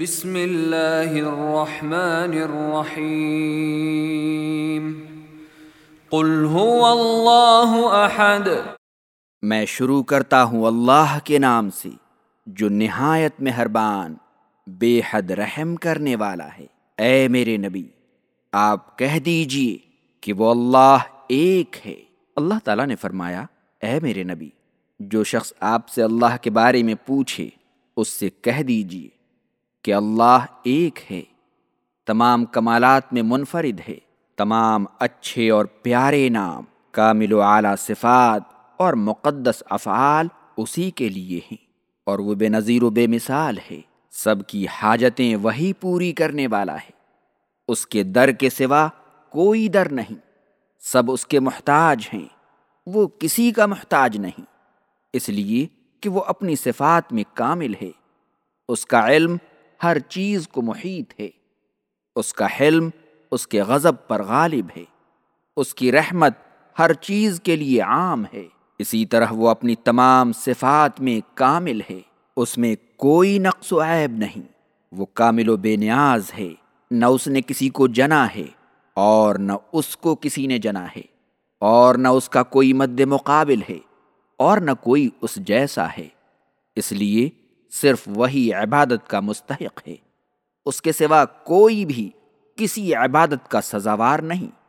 بسم اللہ الرحمن الرحیم قل هو اللہ احد میں شروع کرتا ہوں اللہ کے نام سے، جو نہایت مہربان بے حد رحم کرنے والا ہے۔ اے میرے نبی، آپ کہہ دیجیے کہ وہ اللہ ایک ہے۔ اللہ تعالیٰ نے فرمایا، اے میرے نبی، جو شخص آپ سے اللہ کے بارے میں پوچھے، اس سے کہہ دیجیے۔ کہ اللہ ایک ہے، تمام کمالات میں منفرد ہے، تمام اچھے اور پیارے نام، کامل و اعلیٰ صفات اور مقدس افعال اسی کے لیے ہیں۔ اور وہ بے نظیر و بے مثال ہے، سب کی حاجتیں وہی پوری کرنے والا ہے۔ اس کے در کے سوا کوئی در نہیں، سب اس کے محتاج ہیں، وہ کسی کا محتاج نہیں۔ اس لیے کہ وہ اپنی صفات میں کامل ہے۔ اس کا علم ہر چیز کو محیط ہے۔ اس کا حلم اس کے غضب پر غالب ہے۔ اس کی رحمت ہر چیز کے لیے عام ہے۔ اسی طرح وہ اپنی تمام صفات میں کامل ہے۔ اس میں کوئی نقص و عیب نہیں۔ وہ کامل و بے نیاز ہے۔ نہ اس نے کسی کو جنا ہے اور نہ اس کو کسی نے جنا ہے۔ اور نہ اس کا کوئی مد مقابل ہے اور نہ کوئی اس جیسا ہے۔ اس لیے صرف وہی عبادت کا مستحق ہے۔ اس کے سوا کوئی بھی کسی عبادت کا سزاوار نہیں۔